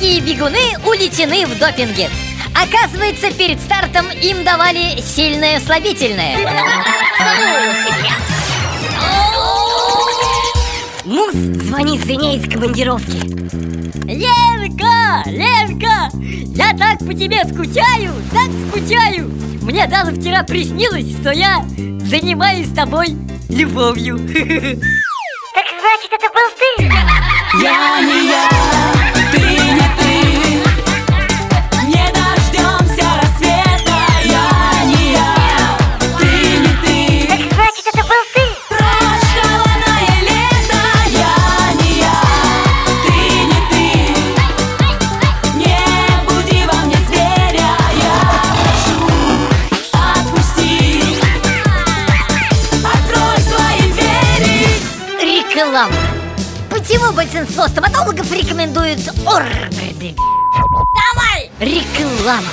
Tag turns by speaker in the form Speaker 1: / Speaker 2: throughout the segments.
Speaker 1: Российские бегуны улетены в допинге. Оказывается, перед стартом им давали сильное слабительное.
Speaker 2: Мус звонит Зине из командировки.
Speaker 1: Ленка, Ленка, я так по тебе скучаю, так скучаю. Мне даже вчера приснилось, что я занимаюсь с тобой любовью
Speaker 3: Я не я, ты не ты. Не дождемся рассвета. Я не я, ты не ты.
Speaker 2: Так значит, это был ты?
Speaker 3: Прожженное лето. Я не я, ты не ты. Не буди во мне зверя. Я прошу, отпусти. Открой свои двери.
Speaker 1: Реклама Почему большинство стоматологов рекомендуют орбит? Давай! Реклама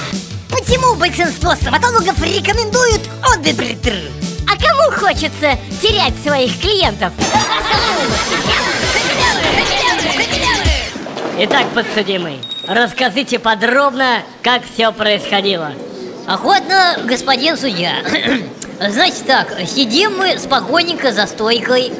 Speaker 1: Почему большинство стоматологов рекомендуют орбит? А кому хочется терять своих клиентов?
Speaker 4: Итак, подсудимый, расскажите подробно, как все происходило.
Speaker 1: Охотно, господин судья Значит так, сидим мы спокойненько за стойкой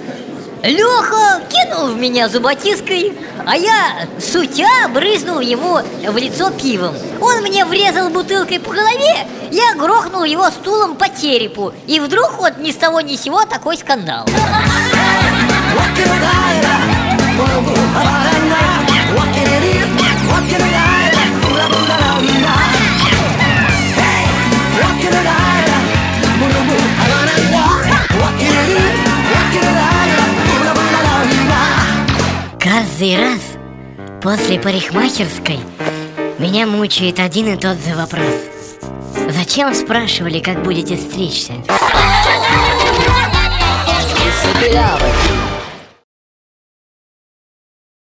Speaker 1: Леха кинул в меня зуботиской А я, сутя, брызнул ему в лицо пивом. Он мне врезал бутылкой по голове Я грохнул его стулом по черепу. И вдруг вот ни с того ни с сего такой скандал
Speaker 2: Каждый раз после парикмахерской меня мучает один и тот же вопрос. Зачем спрашивали, как будете стричься?